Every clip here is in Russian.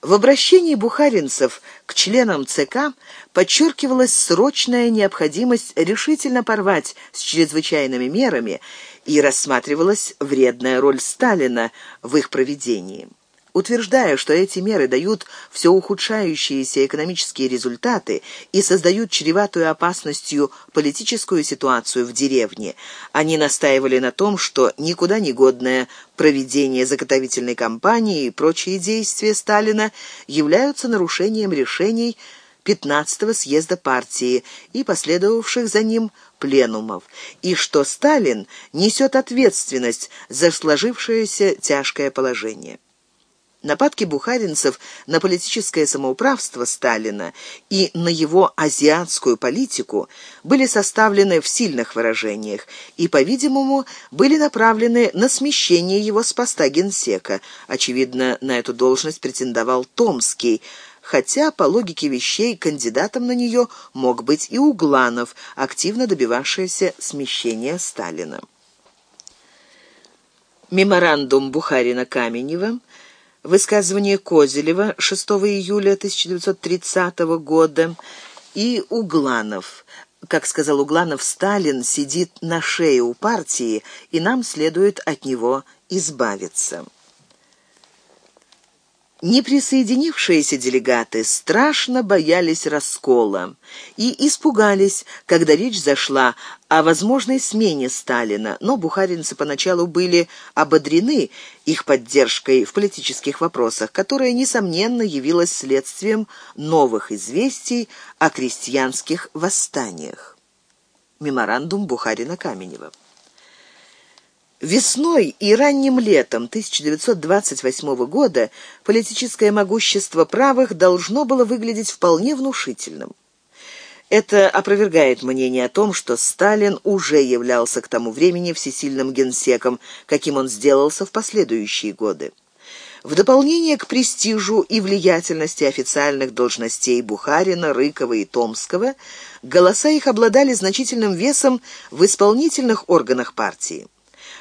В обращении бухаринцев к членам ЦК подчеркивалась срочная необходимость решительно порвать с чрезвычайными мерами и рассматривалась вредная роль Сталина в их проведении. Утверждая, что эти меры дают все ухудшающиеся экономические результаты и создают чреватую опасностью политическую ситуацию в деревне, они настаивали на том, что никуда не годное проведение заготовительной кампании и прочие действия Сталина являются нарушением решений 15-го съезда партии и последовавших за ним пленумов, и что Сталин несет ответственность за сложившееся тяжкое положение. Нападки бухаринцев на политическое самоуправство Сталина и на его азиатскую политику были составлены в сильных выражениях и, по-видимому, были направлены на смещение его с поста генсека. Очевидно, на эту должность претендовал Томский, хотя, по логике вещей, кандидатом на нее мог быть и Угланов, активно добивавшийся смещения Сталина. Меморандум Бухарина-Каменева – высказывание Козелева 6 июля 1930 года и Угланов. Как сказал Угланов, Сталин сидит на шее у партии, и нам следует от него избавиться. Неприсоединившиеся делегаты страшно боялись раскола и испугались, когда речь зашла о возможной смене Сталина, но бухаринцы поначалу были ободрены их поддержкой в политических вопросах, которая, несомненно, явилась следствием новых известий о крестьянских восстаниях. Меморандум Бухарина-Каменева. Весной и ранним летом 1928 года политическое могущество правых должно было выглядеть вполне внушительным. Это опровергает мнение о том, что Сталин уже являлся к тому времени всесильным генсеком, каким он сделался в последующие годы. В дополнение к престижу и влиятельности официальных должностей Бухарина, Рыкова и Томского, голоса их обладали значительным весом в исполнительных органах партии.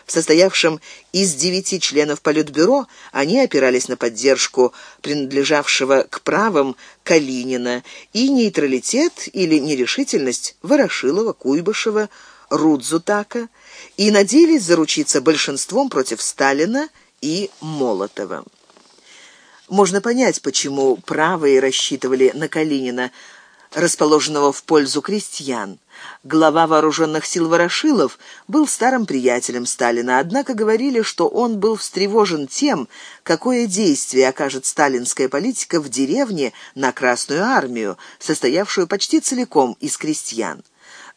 Состоявшем из девяти членов Политбюро они опирались на поддержку принадлежавшего к правым Калинина и нейтралитет или нерешительность Ворошилова, Куйбышева, Рудзутака и надеялись заручиться большинством против Сталина и Молотова. Можно понять, почему правые рассчитывали на Калинина, расположенного в пользу крестьян. Глава вооруженных сил Ворошилов был старым приятелем Сталина, однако говорили, что он был встревожен тем, какое действие окажет сталинская политика в деревне на Красную армию, состоявшую почти целиком из крестьян.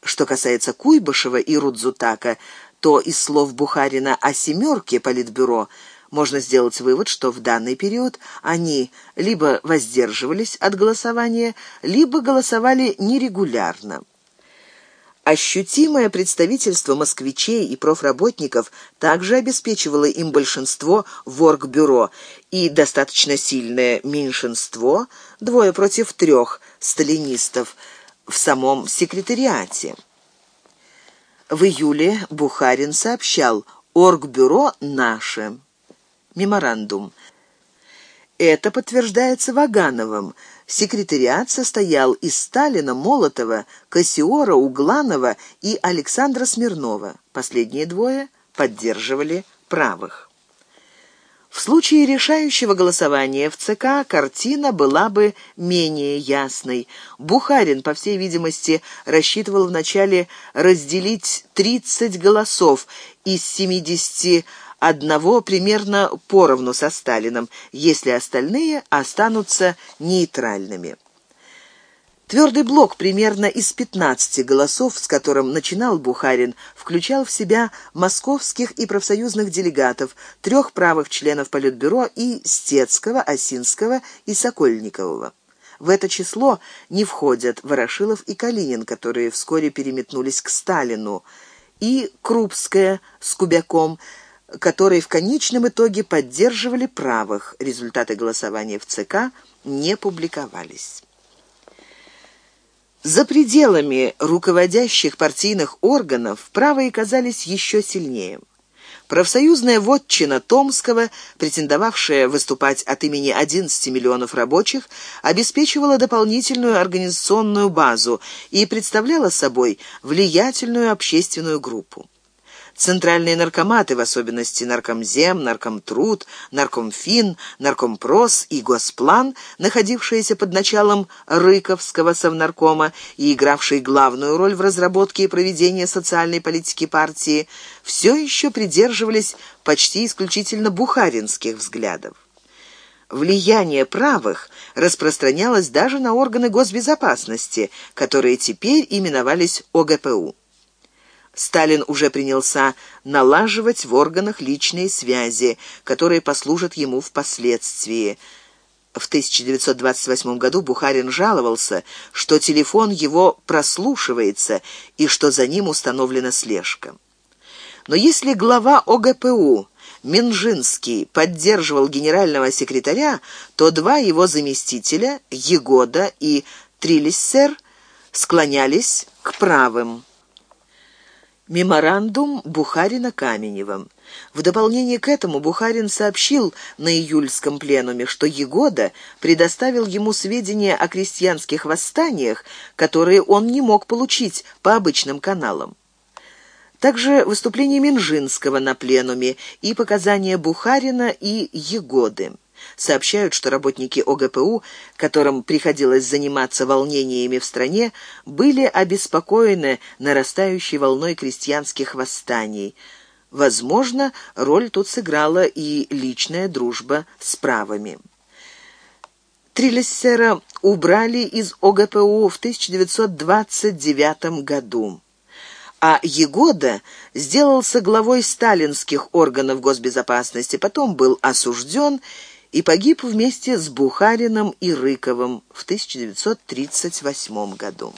Что касается Куйбышева и Рудзутака, то из слов Бухарина о «семерке» Политбюро – можно сделать вывод, что в данный период они либо воздерживались от голосования, либо голосовали нерегулярно. Ощутимое представительство москвичей и профработников также обеспечивало им большинство в оргбюро и достаточно сильное меньшинство, двое против трех сталинистов, в самом секретариате. В июле Бухарин сообщал «Оргбюро наше». Меморандум. Это подтверждается Вагановым. Секретариат состоял из Сталина, Молотова, Кассиора, Угланова и Александра Смирнова. Последние двое поддерживали правых. В случае решающего голосования в ЦК картина была бы менее ясной. Бухарин, по всей видимости, рассчитывал вначале разделить 30 голосов из 70 одного примерно поровну со Сталином, если остальные останутся нейтральными. Твердый блок примерно из 15 голосов, с которым начинал Бухарин, включал в себя московских и профсоюзных делегатов, трех правых членов Политбюро и Стецкого, Осинского и Сокольникового. В это число не входят Ворошилов и Калинин, которые вскоре переметнулись к Сталину, и Крупская с Кубяком – которые в конечном итоге поддерживали правых. Результаты голосования в ЦК не публиковались. За пределами руководящих партийных органов правые казались еще сильнее. Профсоюзная вотчина Томского, претендовавшая выступать от имени 11 миллионов рабочих, обеспечивала дополнительную организационную базу и представляла собой влиятельную общественную группу. Центральные наркоматы, в особенности Наркомзем, Наркомтруд, Наркомфин, Наркомпрос и Госплан, находившиеся под началом Рыковского совнаркома и игравшие главную роль в разработке и проведении социальной политики партии, все еще придерживались почти исключительно бухаринских взглядов. Влияние правых распространялось даже на органы госбезопасности, которые теперь именовались ОГПУ. Сталин уже принялся налаживать в органах личные связи, которые послужат ему впоследствии. В 1928 году Бухарин жаловался, что телефон его прослушивается и что за ним установлена слежка. Но если глава ОГПУ Минжинский поддерживал генерального секретаря, то два его заместителя, Егода и Трилиссер, склонялись к правым. Меморандум Бухарина-Каменева. В дополнение к этому Бухарин сообщил на июльском пленуме, что Егода предоставил ему сведения о крестьянских восстаниях, которые он не мог получить по обычным каналам. Также выступление Минжинского на пленуме и показания Бухарина и Егоды. Сообщают, что работники ОГПУ, которым приходилось заниматься волнениями в стране, были обеспокоены нарастающей волной крестьянских восстаний. Возможно, роль тут сыграла и личная дружба с правыми. Триллиссера убрали из ОГПУ в 1929 году а Егода сделался главой сталинских органов госбезопасности, потом был осужден и погиб вместе с Бухарином и Рыковым в 1938 году.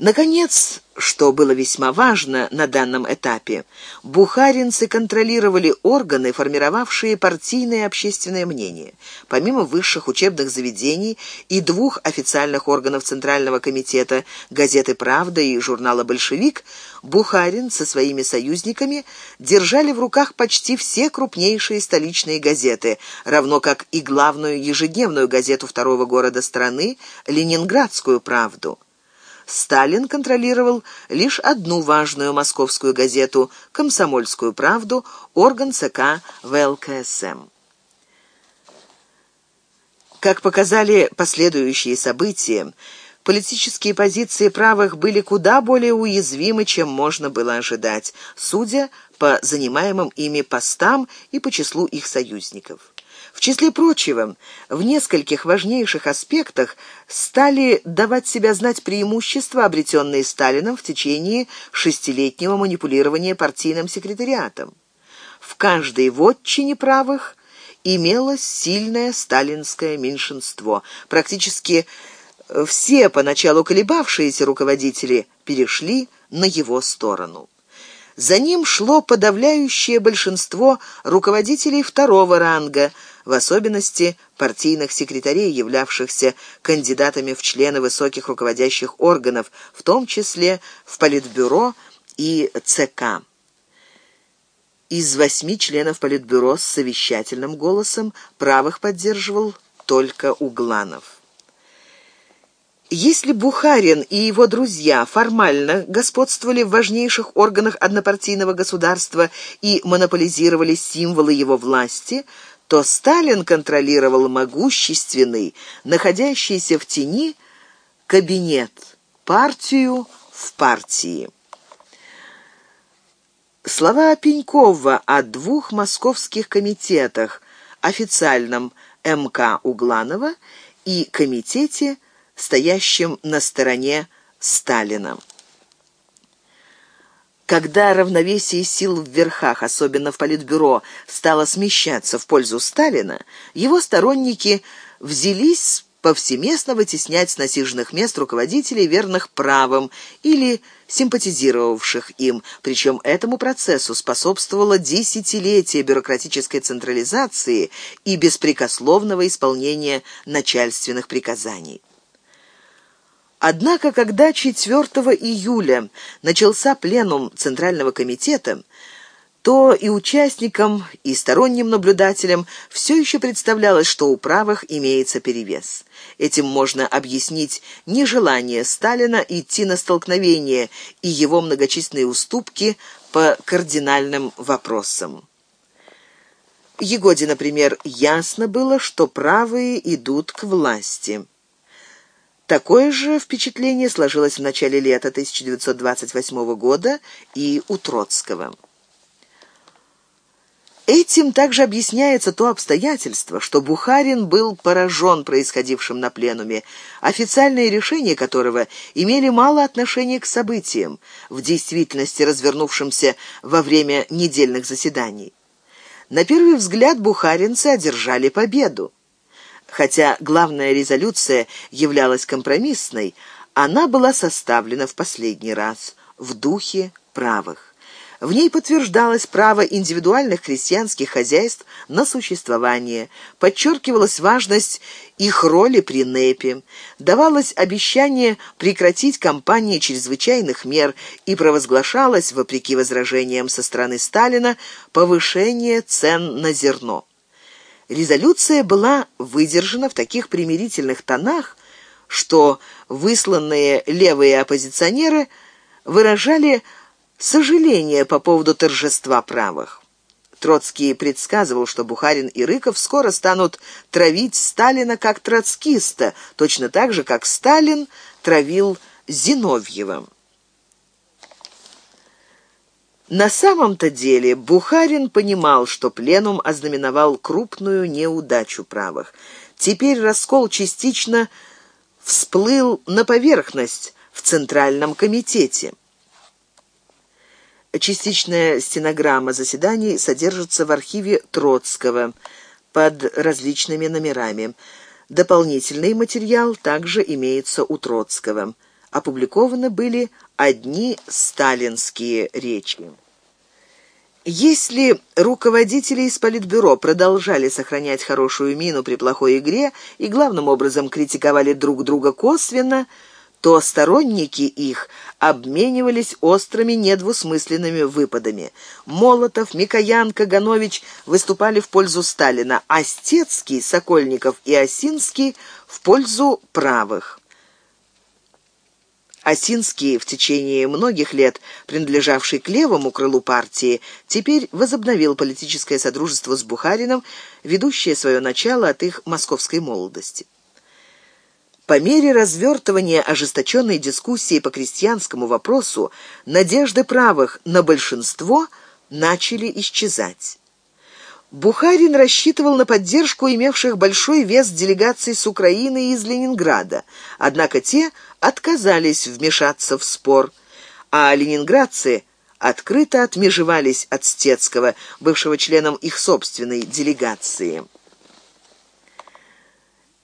Наконец, что было весьма важно на данном этапе, бухаринцы контролировали органы, формировавшие партийное и общественное мнение. Помимо высших учебных заведений и двух официальных органов Центрального комитета газеты «Правда» и журнала «Большевик», Бухарин со своими союзниками держали в руках почти все крупнейшие столичные газеты, равно как и главную ежедневную газету второго города страны «Ленинградскую правду». Сталин контролировал лишь одну важную московскую газету «Комсомольскую правду», орган ЦК ВЛКСМ. Как показали последующие события, политические позиции правых были куда более уязвимы, чем можно было ожидать, судя по занимаемым ими постам и по числу их союзников. В числе прочего, в нескольких важнейших аспектах стали давать себя знать преимущества, обретенные Сталином в течение шестилетнего манипулирования партийным секретариатом. В каждой вотчине правых имелось сильное сталинское меньшинство. Практически все поначалу колебавшиеся руководители перешли на его сторону. За ним шло подавляющее большинство руководителей второго ранга – в особенности партийных секретарей, являвшихся кандидатами в члены высоких руководящих органов, в том числе в Политбюро и ЦК. Из восьми членов Политбюро с совещательным голосом правых поддерживал только Угланов. Если Бухарин и его друзья формально господствовали в важнейших органах однопартийного государства и монополизировали символы его власти – то Сталин контролировал могущественный, находящийся в тени, кабинет, партию в партии. Слова Пенькова о двух московских комитетах, официальном МК Угланова и комитете, стоящем на стороне Сталина. Когда равновесие сил в верхах, особенно в Политбюро, стало смещаться в пользу Сталина, его сторонники взялись повсеместно вытеснять с насиженных мест руководителей, верных правым или симпатизировавших им, причем этому процессу способствовало десятилетие бюрократической централизации и беспрекословного исполнения начальственных приказаний. Однако, когда 4 июля начался пленум Центрального комитета, то и участникам, и сторонним наблюдателям все еще представлялось, что у правых имеется перевес. Этим можно объяснить нежелание Сталина идти на столкновение и его многочисленные уступки по кардинальным вопросам. Егоде, например, ясно было, что правые идут к власти. Такое же впечатление сложилось в начале лета 1928 года и у Троцкого. Этим также объясняется то обстоятельство, что Бухарин был поражен происходившим на пленуме, официальные решения которого имели мало отношения к событиям, в действительности развернувшимся во время недельных заседаний. На первый взгляд бухаринцы одержали победу. Хотя главная резолюция являлась компромиссной, она была составлена в последний раз в духе правых. В ней подтверждалось право индивидуальных крестьянских хозяйств на существование, подчеркивалась важность их роли при НЭПе, давалось обещание прекратить кампании чрезвычайных мер и провозглашалось, вопреки возражениям со стороны Сталина, повышение цен на зерно. Резолюция была выдержана в таких примирительных тонах, что высланные левые оппозиционеры выражали сожаление по поводу торжества правых. Троцкий предсказывал, что Бухарин и Рыков скоро станут травить Сталина как троцкиста, точно так же, как Сталин травил Зиновьева. На самом-то деле Бухарин понимал, что пленум ознаменовал крупную неудачу правых. Теперь раскол частично всплыл на поверхность в Центральном комитете. Частичная стенограмма заседаний содержится в архиве Троцкого под различными номерами. Дополнительный материал также имеется у Троцкого. Опубликованы были одни сталинские речи. Если руководители из Политбюро продолжали сохранять хорошую мину при плохой игре и главным образом критиковали друг друга косвенно – то сторонники их обменивались острыми недвусмысленными выпадами. Молотов, Микоян, Каганович выступали в пользу Сталина, а Стецкий, Сокольников и Осинский в пользу правых. Осинский, в течение многих лет принадлежавший к левому крылу партии, теперь возобновил политическое содружество с Бухарином, ведущее свое начало от их московской молодости. По мере развертывания ожесточенной дискуссии по крестьянскому вопросу надежды правых на большинство начали исчезать. Бухарин рассчитывал на поддержку имевших большой вес делегаций с Украины и из Ленинграда, однако те отказались вмешаться в спор, а ленинградцы открыто отмежевались от Стецкого, бывшего членом их собственной делегации.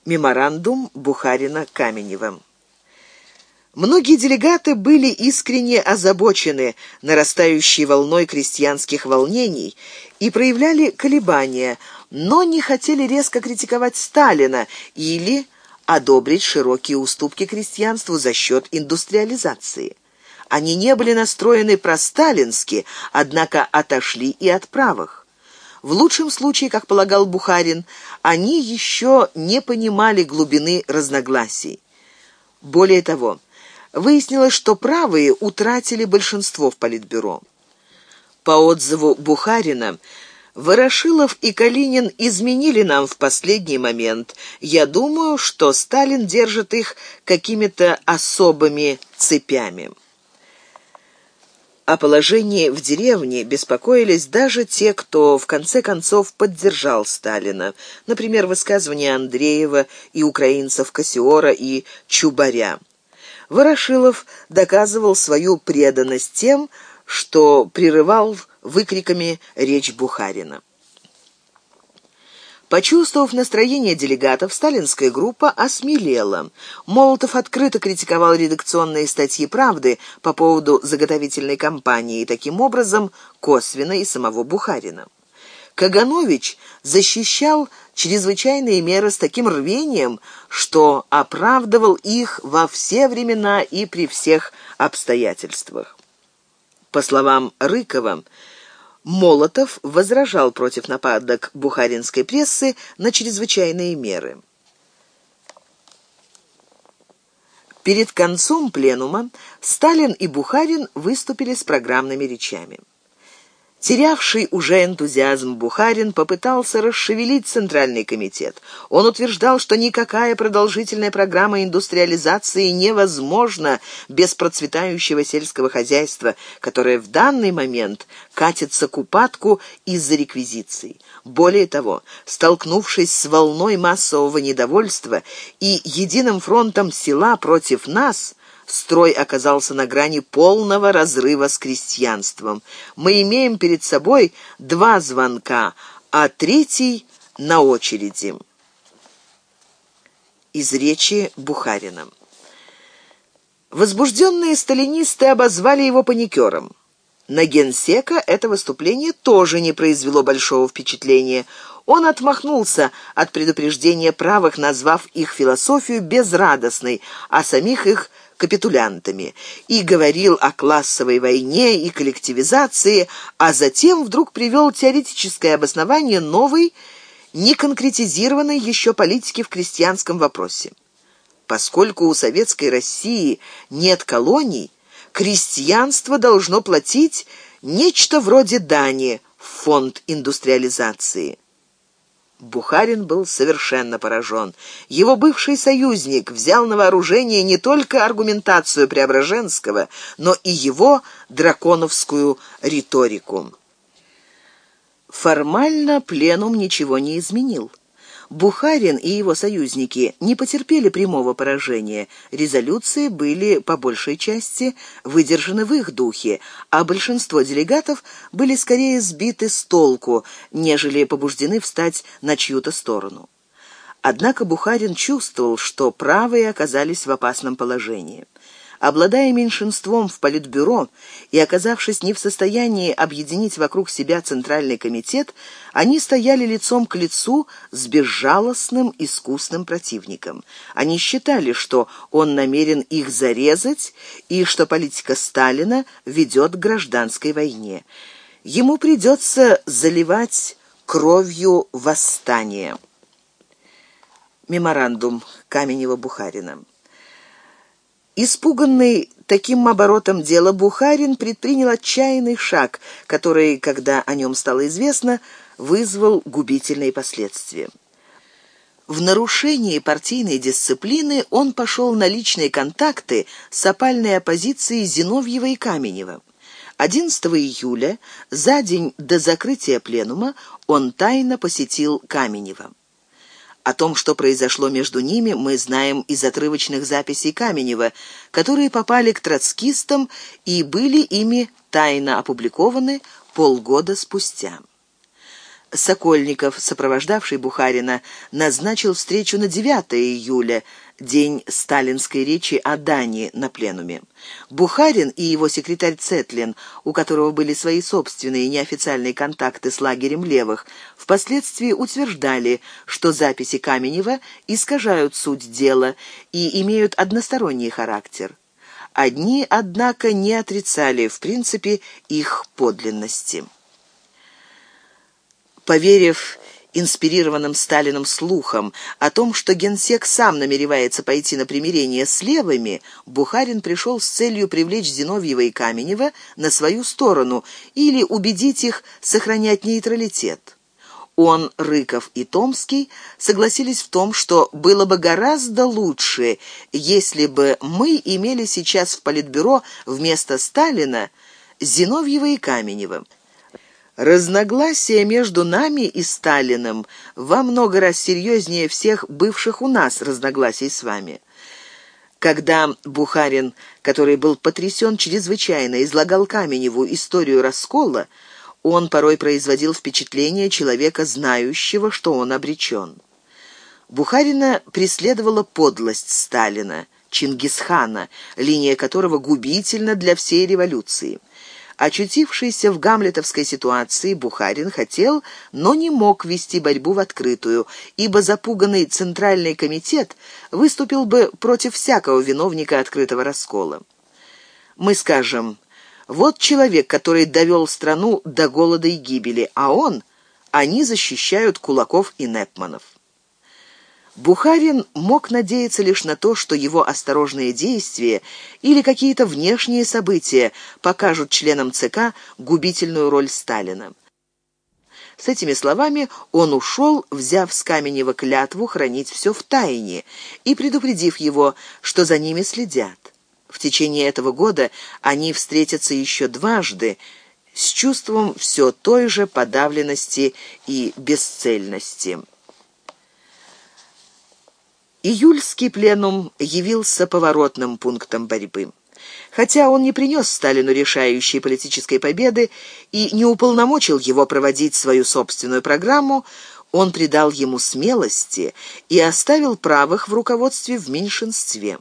Меморандум Бухарина-Каменева. Многие делегаты были искренне озабочены нарастающей волной крестьянских волнений и проявляли колебания, но не хотели резко критиковать Сталина или одобрить широкие уступки крестьянству за счет индустриализации. Они не были настроены просталински, однако отошли и от правых. В лучшем случае, как полагал Бухарин, они еще не понимали глубины разногласий. Более того, выяснилось, что правые утратили большинство в Политбюро. По отзыву Бухарина, Ворошилов и Калинин изменили нам в последний момент. Я думаю, что Сталин держит их какими-то особыми цепями. О положении в деревне беспокоились даже те, кто в конце концов поддержал Сталина. Например, высказывания Андреева и украинцев Кассиора и Чубаря. Ворошилов доказывал свою преданность тем, что прерывал выкриками речь Бухарина. Почувствовав настроение делегатов, сталинская группа осмелела. Молотов открыто критиковал редакционные статьи «Правды» по поводу заготовительной кампании и таким образом косвенно и самого Бухарина. Каганович защищал чрезвычайные меры с таким рвением, что оправдывал их во все времена и при всех обстоятельствах. По словам Рыкова, Молотов возражал против нападок бухаринской прессы на чрезвычайные меры. Перед концом пленума Сталин и Бухарин выступили с программными речами. Терявший уже энтузиазм Бухарин попытался расшевелить Центральный комитет. Он утверждал, что никакая продолжительная программа индустриализации невозможна без процветающего сельского хозяйства, которое в данный момент катится к упадку из-за реквизиций. Более того, столкнувшись с волной массового недовольства и единым фронтом села против нас – строй оказался на грани полного разрыва с крестьянством. Мы имеем перед собой два звонка, а третий на очереди. Из речи Бухарина. Возбужденные сталинисты обозвали его паникером. На генсека это выступление тоже не произвело большого впечатления. Он отмахнулся от предупреждения правых, назвав их философию безрадостной, а самих их капитулянтами и говорил о классовой войне и коллективизации, а затем вдруг привел теоретическое обоснование новой, неконкретизированной еще политики в крестьянском вопросе. Поскольку у советской России нет колоний, крестьянство должно платить нечто вроде дани в фонд индустриализации. Бухарин был совершенно поражен. Его бывший союзник взял на вооружение не только аргументацию Преображенского, но и его драконовскую риторику. Формально пленум ничего не изменил. Бухарин и его союзники не потерпели прямого поражения. Резолюции были по большей части выдержаны в их духе, а большинство делегатов были скорее сбиты с толку, нежели побуждены встать на чью-то сторону. Однако Бухарин чувствовал, что правые оказались в опасном положении. Обладая меньшинством в Политбюро и оказавшись не в состоянии объединить вокруг себя Центральный комитет, они стояли лицом к лицу с безжалостным искусным противником. Они считали, что он намерен их зарезать и что политика Сталина ведет к гражданской войне. Ему придется заливать кровью восстание. Меморандум Каменева-Бухарина. Испуганный таким оборотом дела, Бухарин предпринял отчаянный шаг, который, когда о нем стало известно, вызвал губительные последствия. В нарушении партийной дисциплины он пошел на личные контакты с опальной оппозицией Зиновьева и Каменева. 11 июля, за день до закрытия пленума, он тайно посетил Каменева. О том, что произошло между ними, мы знаем из отрывочных записей Каменева, которые попали к троцкистам и были ими тайно опубликованы полгода спустя. Сокольников, сопровождавший Бухарина, назначил встречу на 9 июля, день сталинской речи о Дании на пленуме. Бухарин и его секретарь Цетлин, у которого были свои собственные неофициальные контакты с лагерем левых, впоследствии утверждали, что записи Каменева искажают суть дела и имеют односторонний характер. Одни, однако, не отрицали, в принципе, их подлинности. Поверив инспирированным Сталиным слухом о том, что генсек сам намеревается пойти на примирение с левыми, Бухарин пришел с целью привлечь Зиновьева и Каменева на свою сторону или убедить их сохранять нейтралитет. Он, Рыков и Томский согласились в том, что было бы гораздо лучше, если бы мы имели сейчас в Политбюро вместо Сталина Зиновьева и Каменева. Разногласия между нами и Сталиным во много раз серьезнее всех бывших у нас разногласий с вами. Когда Бухарин, который был потрясен чрезвычайно, излагал Каменеву историю раскола, он порой производил впечатление человека, знающего, что он обречен. Бухарина преследовала подлость Сталина, Чингисхана, линия которого губительна для всей революции. Очутившийся в гамлетовской ситуации, Бухарин хотел, но не мог вести борьбу в открытую, ибо запуганный Центральный комитет выступил бы против всякого виновника открытого раскола. Мы скажем, Вот человек, который довел страну до голода и гибели, а он, они защищают кулаков и непманов. Бухарин мог надеяться лишь на то, что его осторожные действия или какие-то внешние события покажут членам ЦК губительную роль Сталина. С этими словами он ушел, взяв с Каменева клятву хранить все в тайне и предупредив его, что за ними следят. В течение этого года они встретятся еще дважды с чувством все той же подавленности и бесцельности. Июльский пленум явился поворотным пунктом борьбы. Хотя он не принес Сталину решающей политической победы и не уполномочил его проводить свою собственную программу, он придал ему смелости и оставил правых в руководстве в меньшинстве.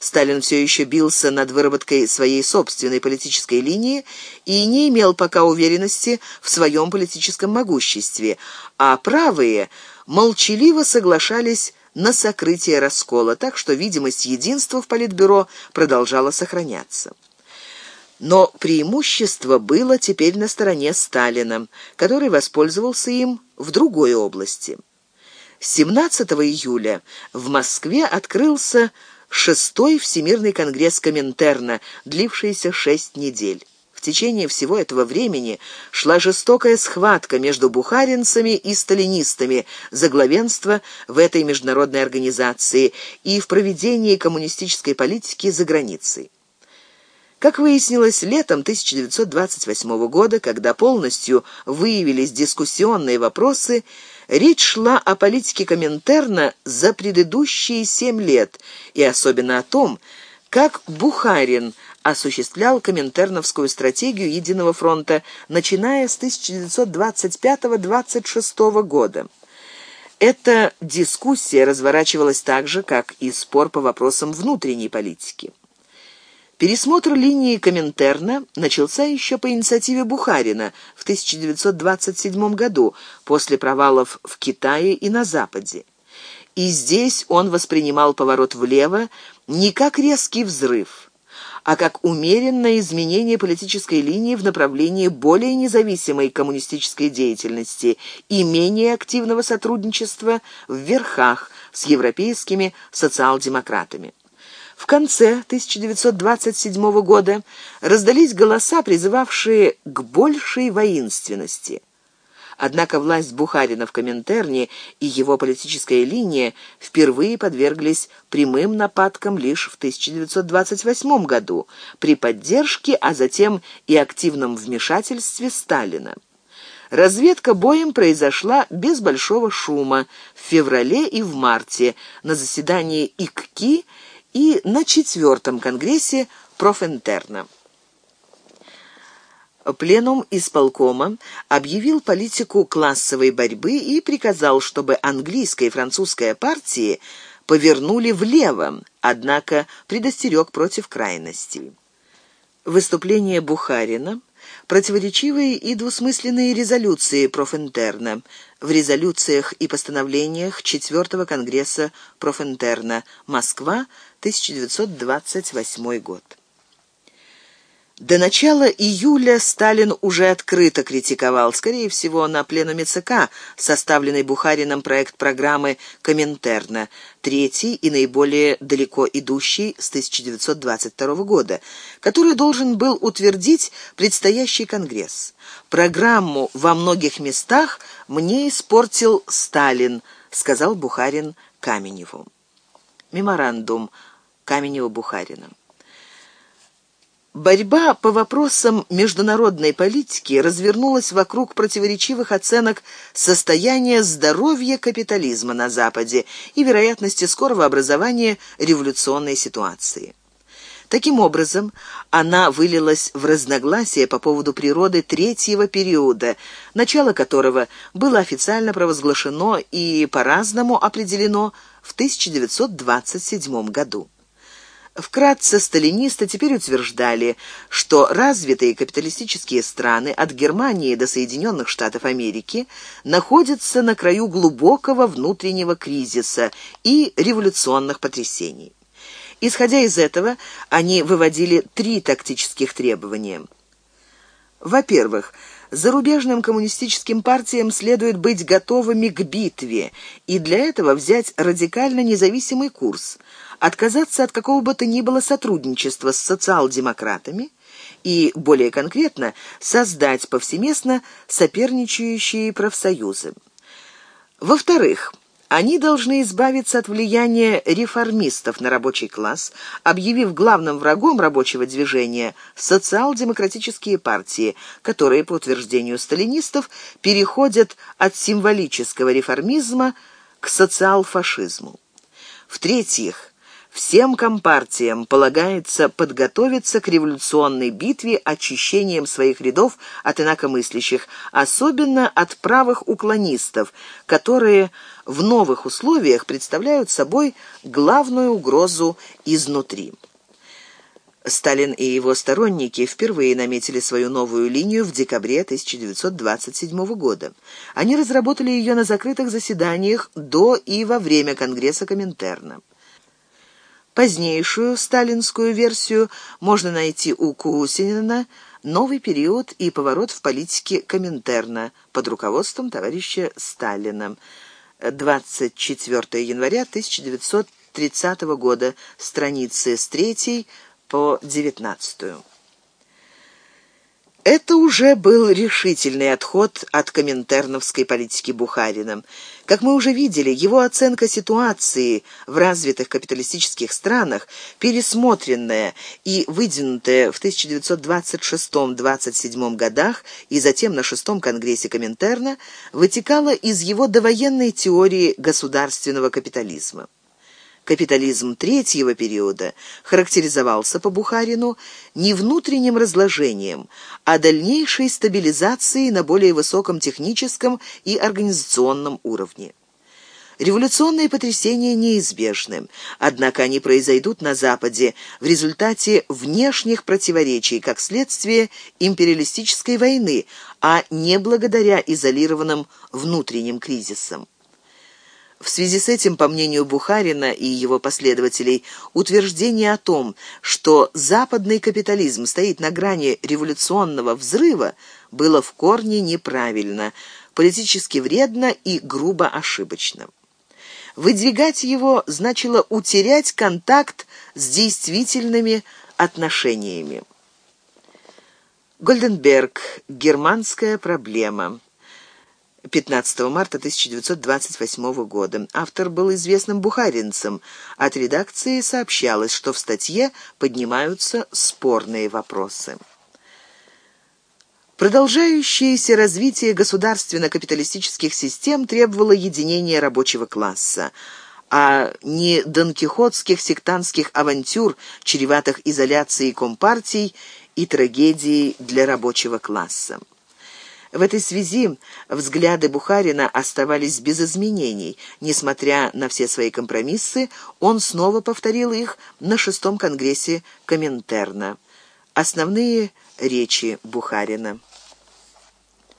Сталин все еще бился над выработкой своей собственной политической линии и не имел пока уверенности в своем политическом могуществе, а правые молчаливо соглашались на сокрытие раскола, так что видимость единства в Политбюро продолжала сохраняться. Но преимущество было теперь на стороне Сталина, который воспользовался им в другой области. 17 июля в Москве открылся шестой Всемирный конгресс Коминтерна, длившийся шесть недель течение всего этого времени шла жестокая схватка между бухаринцами и сталинистами за главенство в этой международной организации и в проведении коммунистической политики за границей. Как выяснилось, летом 1928 года, когда полностью выявились дискуссионные вопросы, речь шла о политике Коминтерна за предыдущие семь лет и особенно о том, как Бухарин – осуществлял Коминтерновскую стратегию Единого фронта, начиная с 1925-26 года. Эта дискуссия разворачивалась так же, как и спор по вопросам внутренней политики. Пересмотр линии Коминтерна начался еще по инициативе Бухарина в 1927 году, после провалов в Китае и на Западе. И здесь он воспринимал поворот влево не как резкий взрыв – а как умеренное изменение политической линии в направлении более независимой коммунистической деятельности и менее активного сотрудничества в верхах с европейскими социал-демократами. В конце 1927 года раздались голоса, призывавшие к большей воинственности. Однако власть Бухарина в Коминтерне и его политическая линия впервые подверглись прямым нападкам лишь в 1928 году при поддержке, а затем и активном вмешательстве Сталина. Разведка боем произошла без большого шума в феврале и в марте на заседании ИККИ и на четвертом конгрессе Профинтерна. Пленум исполкома объявил политику классовой борьбы и приказал, чтобы английская и французская партии повернули влево, однако предостерег против крайностей. Выступление Бухарина, противоречивые и двусмысленные резолюции Профинтерна в резолюциях и постановлениях 4 Конгресса Профинтерна, Москва, 1928 год. До начала июля Сталин уже открыто критиковал, скорее всего, на пленуме ЦК, составленный Бухарином проект программы Коминтерна, третий и наиболее далеко идущий с 1922 года, который должен был утвердить предстоящий Конгресс. Программу во многих местах мне испортил Сталин, сказал Бухарин Каменеву. Меморандум Каменева-Бухарина. Борьба по вопросам международной политики развернулась вокруг противоречивых оценок состояния здоровья капитализма на Западе и вероятности скорого образования революционной ситуации. Таким образом, она вылилась в разногласия по поводу природы третьего периода, начало которого было официально провозглашено и по-разному определено в 1927 году. Вкратце, сталинисты теперь утверждали, что развитые капиталистические страны от Германии до Соединенных Штатов Америки находятся на краю глубокого внутреннего кризиса и революционных потрясений. Исходя из этого, они выводили три тактических требования. Во-первых, зарубежным коммунистическим партиям следует быть готовыми к битве и для этого взять радикально независимый курс, отказаться от какого бы то ни было сотрудничества с социал-демократами и, более конкретно, создать повсеместно соперничающие профсоюзы. Во-вторых, они должны избавиться от влияния реформистов на рабочий класс, объявив главным врагом рабочего движения социал-демократические партии, которые, по утверждению сталинистов, переходят от символического реформизма к социал-фашизму. В-третьих, Всем компартиям полагается подготовиться к революционной битве очищением своих рядов от инакомыслящих, особенно от правых уклонистов, которые в новых условиях представляют собой главную угрозу изнутри. Сталин и его сторонники впервые наметили свою новую линию в декабре 1927 года. Они разработали ее на закрытых заседаниях до и во время Конгресса Коминтерна. Позднейшую сталинскую версию можно найти у Кусинина «Новый период и поворот в политике Коминтерна» под руководством товарища Сталина. 24 января 1930 года, страницы с 3 по 19. Это уже был решительный отход от коминтерновской политики Бухарина. Как мы уже видели, его оценка ситуации в развитых капиталистических странах, пересмотренная и выдвинутая в 1926-27 годах и затем на шестом конгрессе Коминтерна, вытекала из его довоенной теории государственного капитализма. Капитализм третьего периода характеризовался по Бухарину не внутренним разложением, а дальнейшей стабилизацией на более высоком техническом и организационном уровне. Революционные потрясения неизбежны, однако они произойдут на Западе в результате внешних противоречий, как следствие империалистической войны, а не благодаря изолированным внутренним кризисам. В связи с этим, по мнению Бухарина и его последователей, утверждение о том, что западный капитализм стоит на грани революционного взрыва, было в корне неправильно, политически вредно и грубо ошибочно. Выдвигать его значило утерять контакт с действительными отношениями. Гольденберг. Германская проблема. 15 марта 1928 года. Автор был известным бухаринцем. От редакции сообщалось, что в статье поднимаются спорные вопросы. Продолжающееся развитие государственно-капиталистических систем требовало единения рабочего класса, а не донкихотских сектантских авантюр, чреватых изоляцией компартий и трагедией для рабочего класса. В этой связи взгляды Бухарина оставались без изменений. Несмотря на все свои компромиссы, он снова повторил их на шестом конгрессе Коминтерна. Основные речи Бухарина.